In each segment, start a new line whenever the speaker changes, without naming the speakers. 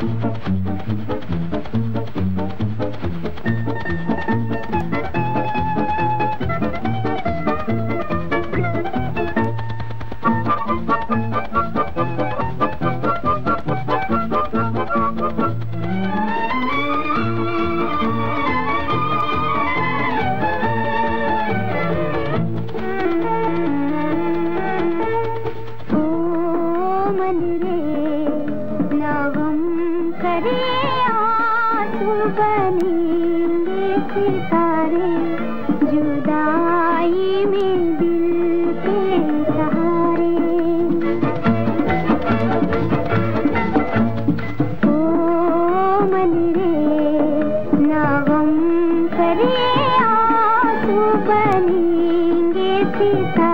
मन करे आँसू बनेंगे सितारे, जुदाई में दिल के सहारे। ओ मन रे नवम करे आँसू बनेंगे सितारे।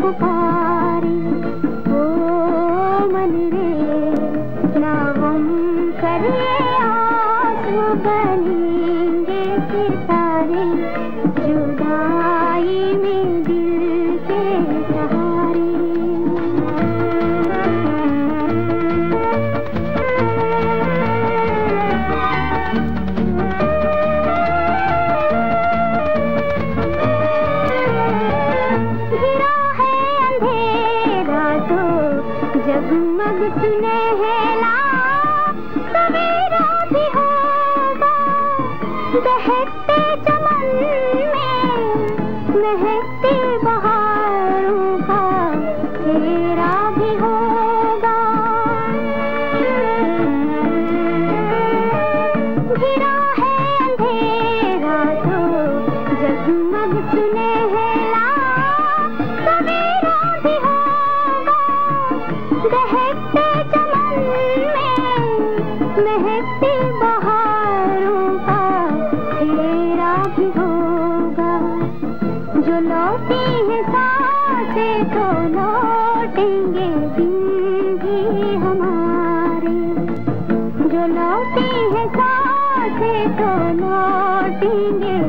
पुकारी ओ मन रे आँसू बनेंगे जगमग सुनहला सवेरा भी होगा बहते महकती बहारों का तेरा भी होगा। जो लौटी है सासे तो लौटेंगे दिन भी हमारे। जो लौटी है सासे तो लौटेंगे